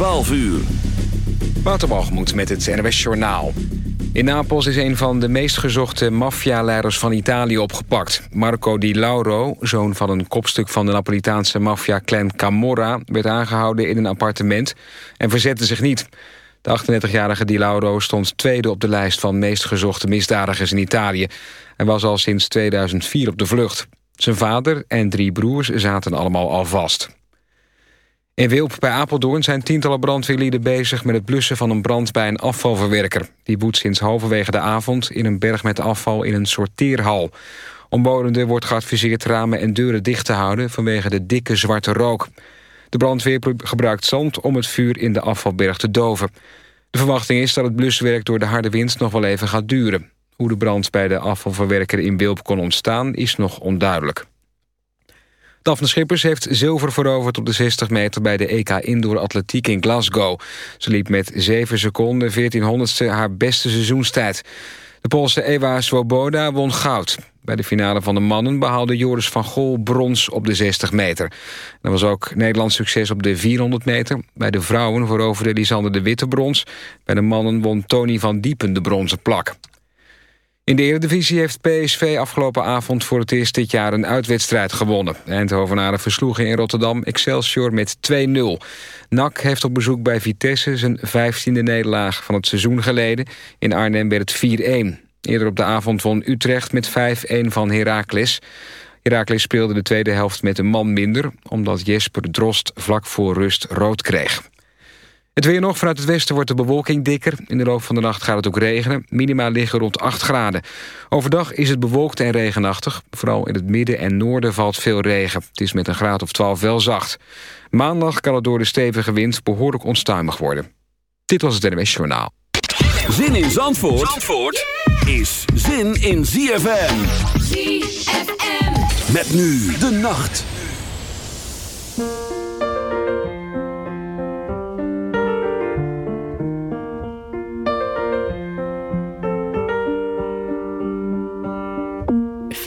12 uur. Waterbalgemoed met het NWS Journaal. In Napels is een van de meest gezochte maffialeiders van Italië opgepakt. Marco Di Lauro, zoon van een kopstuk van de Napolitaanse maffia-clan Camorra... werd aangehouden in een appartement en verzette zich niet. De 38-jarige Di Lauro stond tweede op de lijst van meest gezochte misdadigers in Italië... en was al sinds 2004 op de vlucht. Zijn vader en drie broers zaten allemaal al vast. In Wilp bij Apeldoorn zijn tientallen brandweerlieden bezig... met het blussen van een brand bij een afvalverwerker. Die woedt sinds halverwege de avond in een berg met afval in een sorteerhal. Omwonenden wordt geadviseerd ramen en deuren dicht te houden... vanwege de dikke zwarte rook. De brandweer gebruikt zand om het vuur in de afvalberg te doven. De verwachting is dat het bluswerk door de harde wind nog wel even gaat duren. Hoe de brand bij de afvalverwerker in Wilp kon ontstaan is nog onduidelijk. Daphne Schippers heeft zilver veroverd op de 60 meter... bij de EK Indoor Atletiek in Glasgow. Ze liep met 7 seconden 1400ste haar beste seizoenstijd. De Poolse Ewa Swoboda won goud. Bij de finale van de mannen behaalde Joris van Gol brons op de 60 meter. Er was ook Nederlands succes op de 400 meter. Bij de vrouwen veroverde Lisander de Witte brons. Bij de mannen won Tony van Diepen de bronzen plak. In de Eredivisie heeft PSV afgelopen avond voor het eerst dit jaar een uitwedstrijd gewonnen. Eindhovenaren versloegen in Rotterdam Excelsior met 2-0. NAC heeft op bezoek bij Vitesse zijn vijftiende nederlaag van het seizoen geleden. In Arnhem werd het 4-1. Eerder op de avond won Utrecht met 5-1 van Heracles. Heracles speelde de tweede helft met een man minder... omdat Jesper Drost vlak voor rust rood kreeg. Het weer nog. Vanuit het westen wordt de bewolking dikker. In de loop van de nacht gaat het ook regenen. Minima liggen rond 8 graden. Overdag is het bewolkt en regenachtig. Vooral in het midden en noorden valt veel regen. Het is met een graad of 12 wel zacht. Maandag kan het door de stevige wind behoorlijk onstuimig worden. Dit was het NWS Journaal. Zin in Zandvoort, Zandvoort is zin in ZFM. ZFM. Met nu de nacht.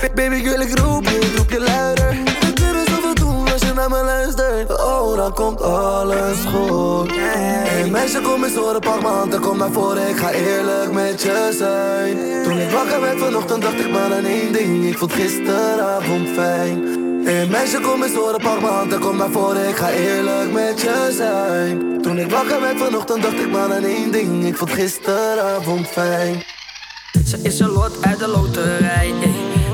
Baby, girl, ik roep je, ik roep je luider. Kunnen zoveel doen als je naar me luistert. Oh, dan komt alles goed. Hey meisje, kom eens horen, pak m'n hand en kom naar voren. Ik ga eerlijk met je zijn. Toen ik wakker werd vanochtend, dacht ik maar aan één ding. Ik vond gisteravond fijn. Hey meisje, kom eens horen, pak m'n hand en kom naar voren. Ik ga eerlijk met je zijn. Toen ik wakker werd vanochtend, dacht ik maar aan één ding. Ik vond gisteravond fijn. Ze is een lot uit de loterij. ey.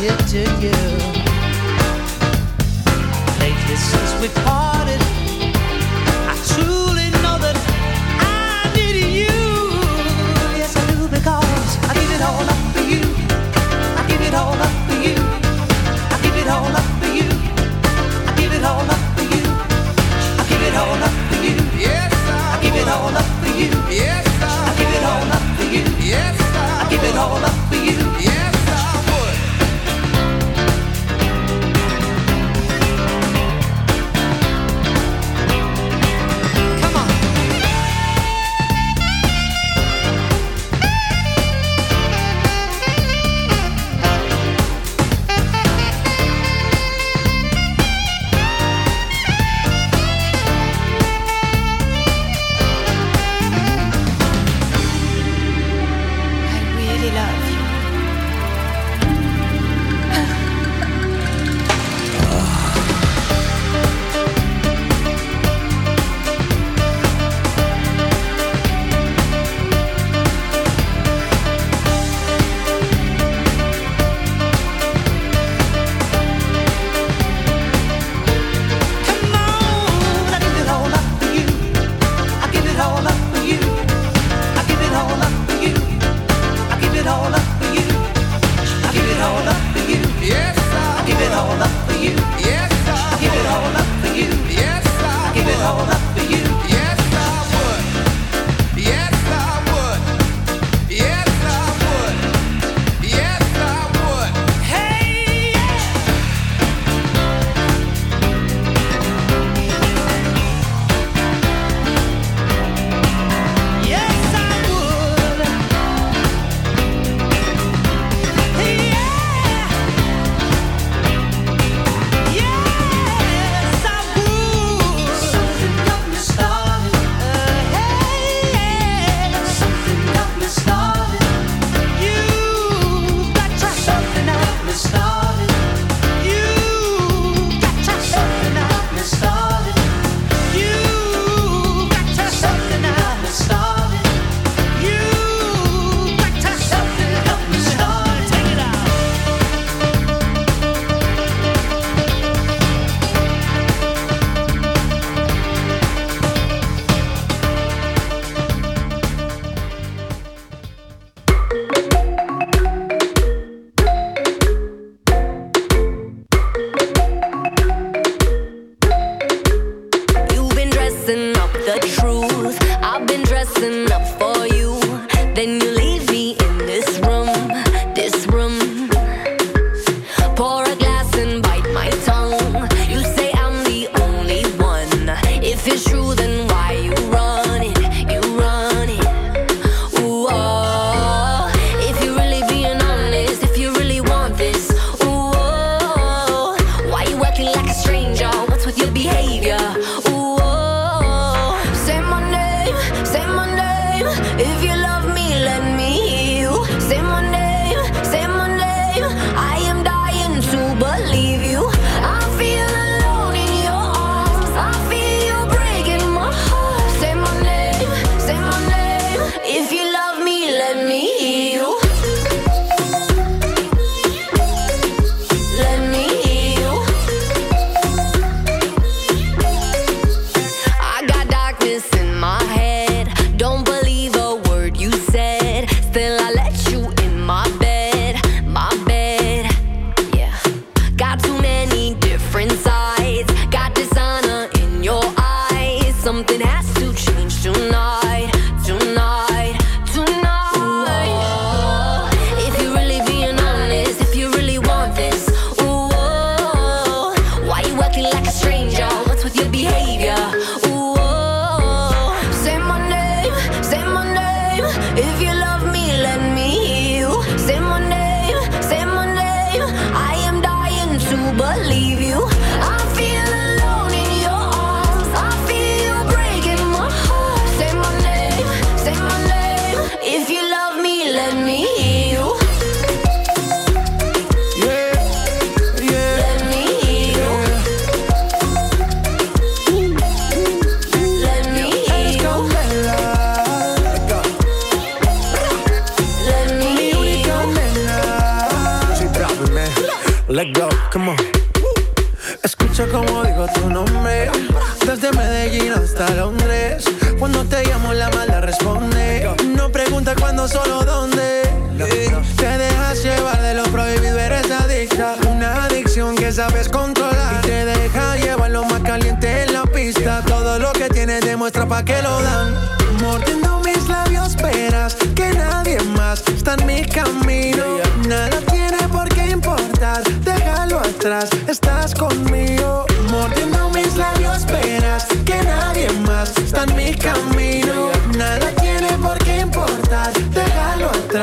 did to you. Lately, since we parted.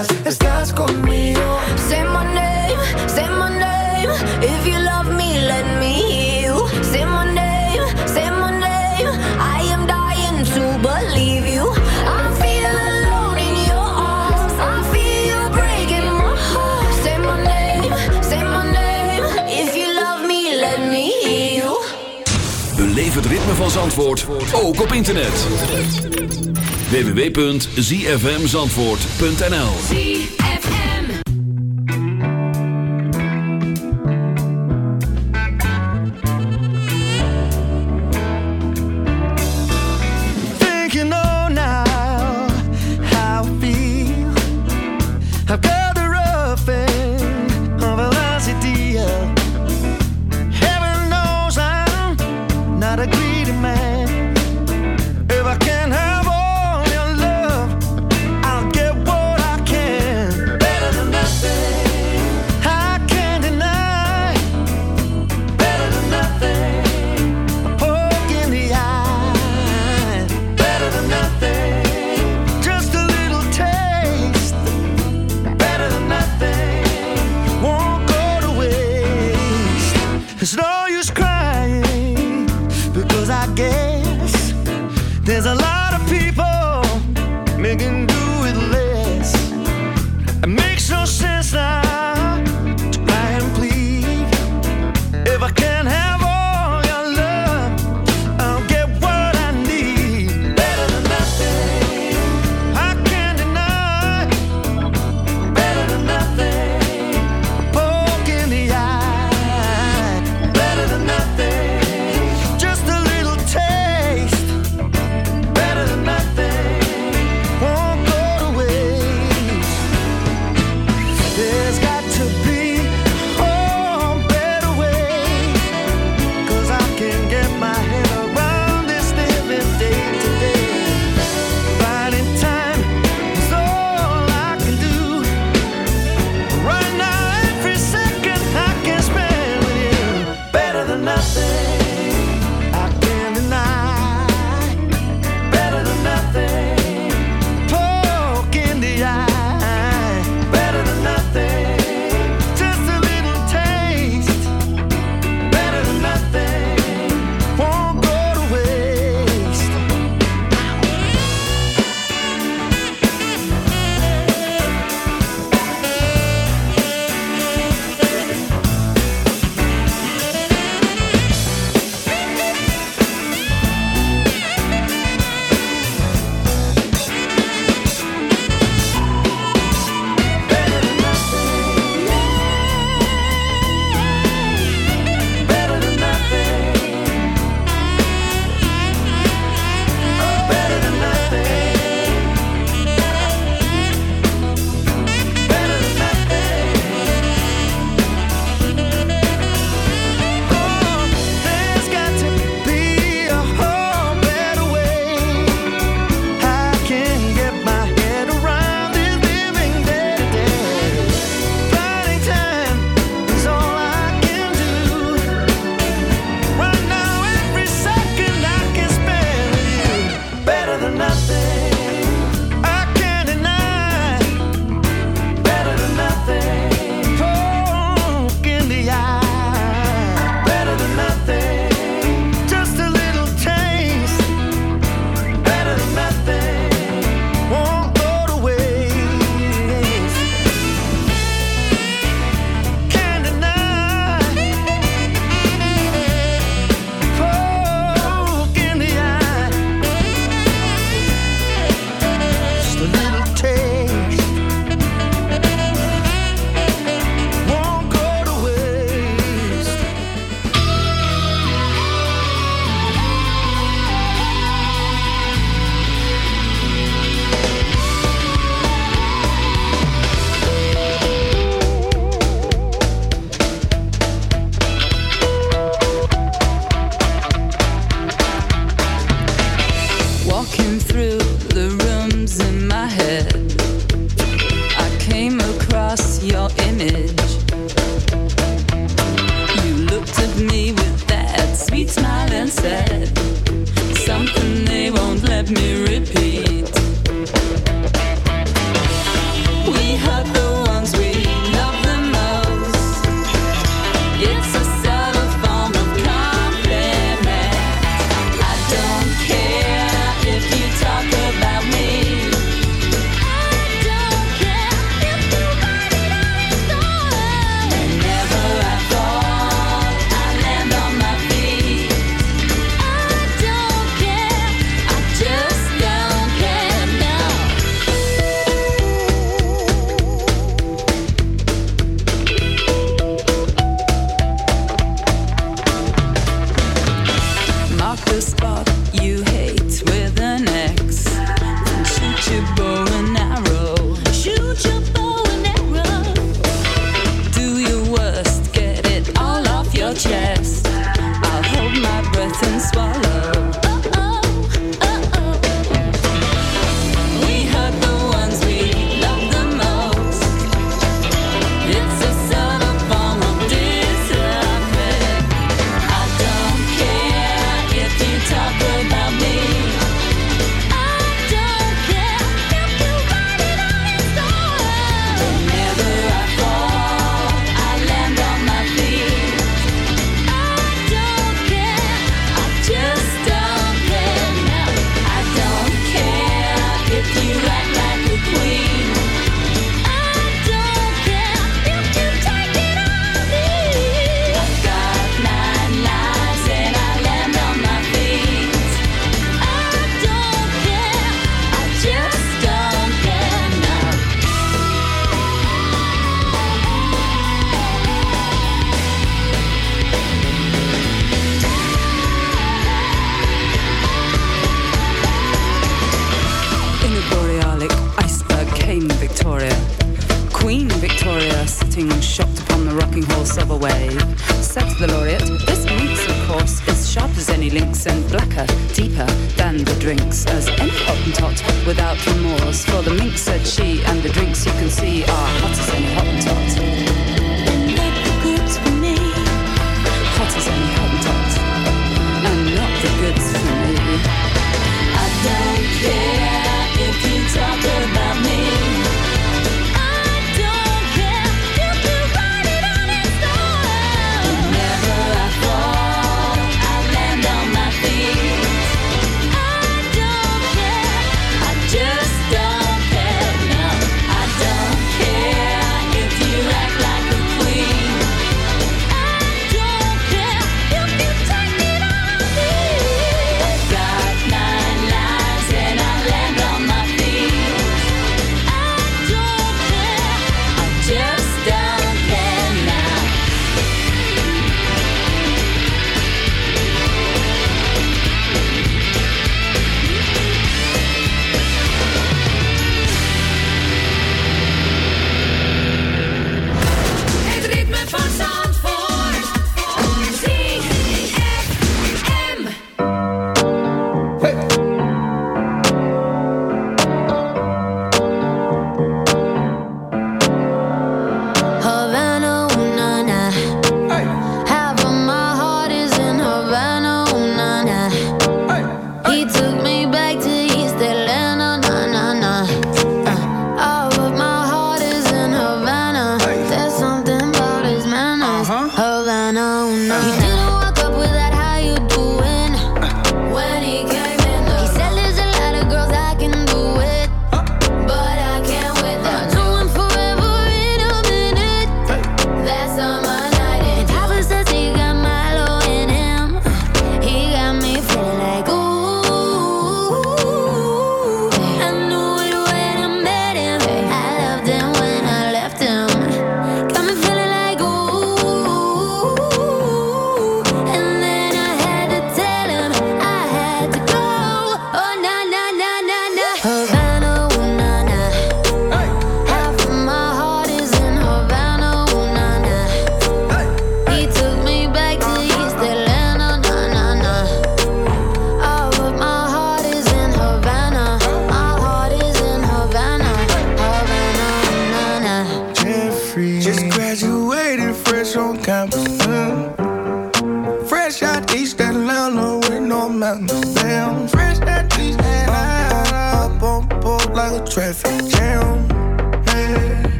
estás, estás. Say my name, say my name. If you love me, let me you. Say my name. I am dying to believe you. If you love me, let me you. Ritme van Zandvoort ook op internet www.zfmzandvoort.nl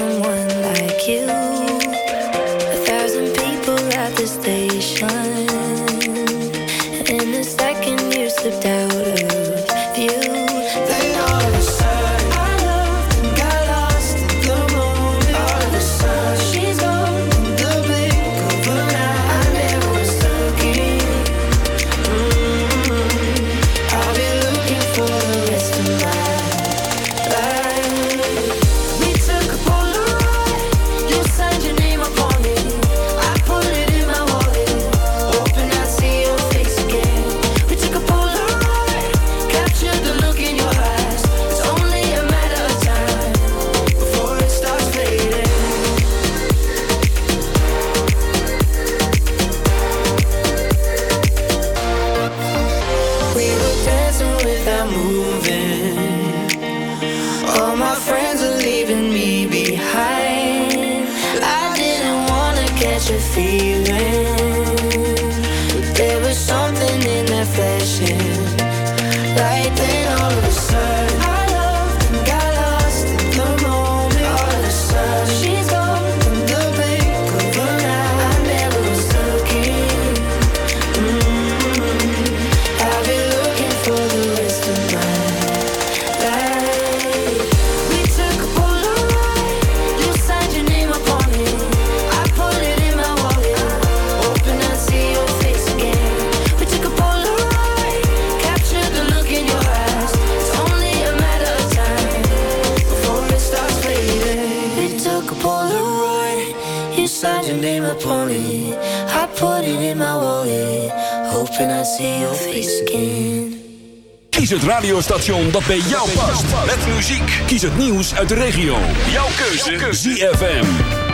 someone like you. I put it in my wallet, hoping I see your face again. Kies het radiostation dat bij jou past. Met muziek. Kies het nieuws uit de regio. Jouw keuze. Jouw keuze. ZFM.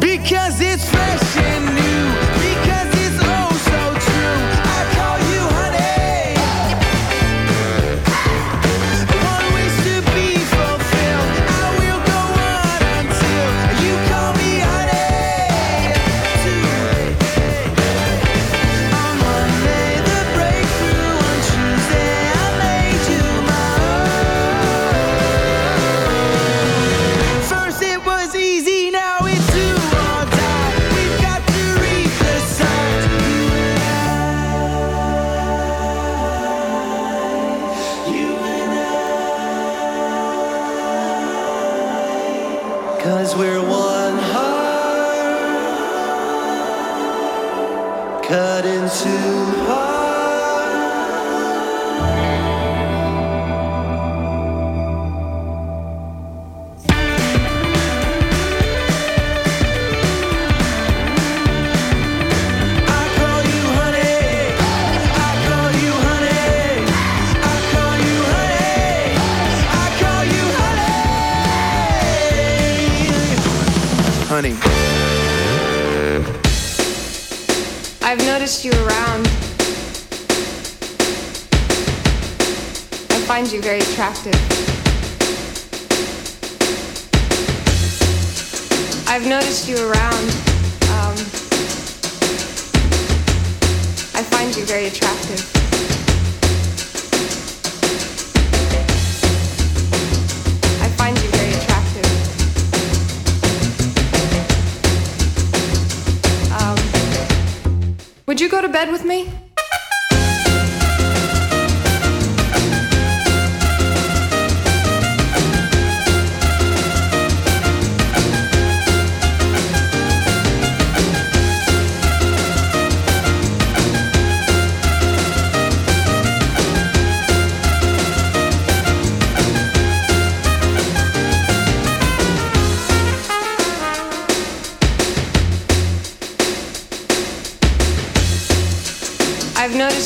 Because it's fresh and new.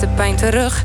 De pijn terug.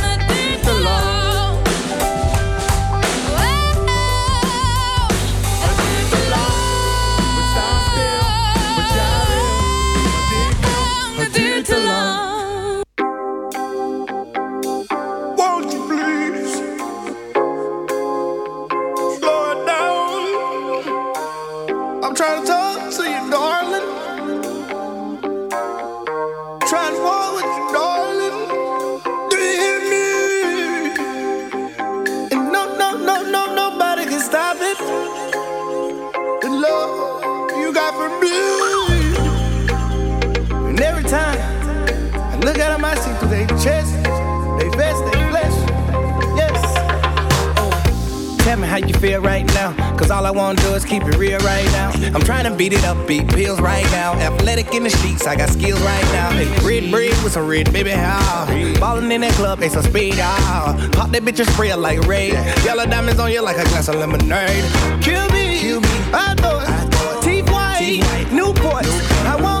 keep it real right now. I'm trying to beat it up, beat pills right now. Athletic in the sheets, I got skills right now. And red bread with some red baby how. Ballin' in that club, they some speed ah. Pop that bitch and spray like raid. Yellow diamonds on you like a glass of lemonade. Kill me, Kill me. I thought, I thought. T-White, Newport. I want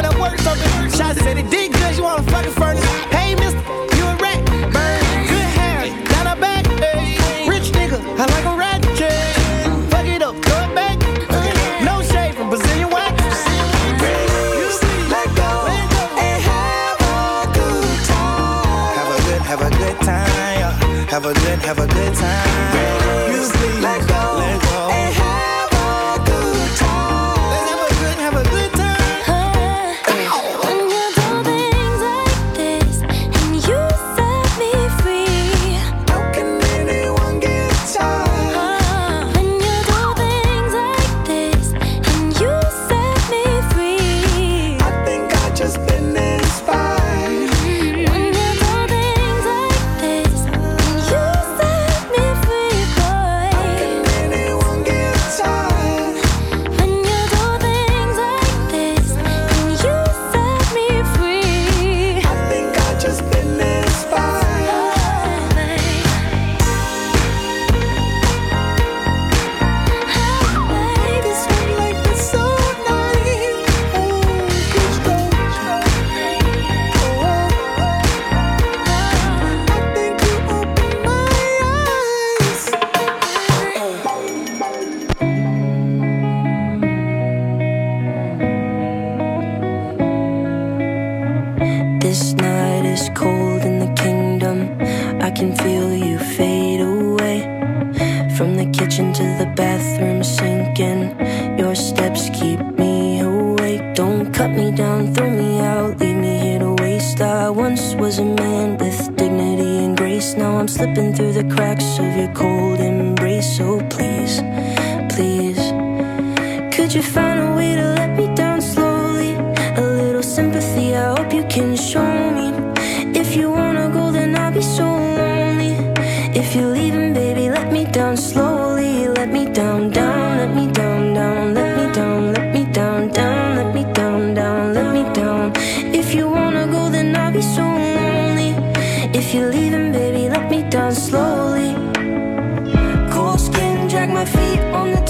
all that work something. Shots said it did good, you wanna fucking furnace. Hey, mister, you a rat. Bird, good hair, got a back. Hey. Rich nigga, I like a rat. Fuck it up, throw back. No shade from Brazilian wax. Let go and have a good time. Have a good, have a good time. Have a good, have a good time. drag my feet on the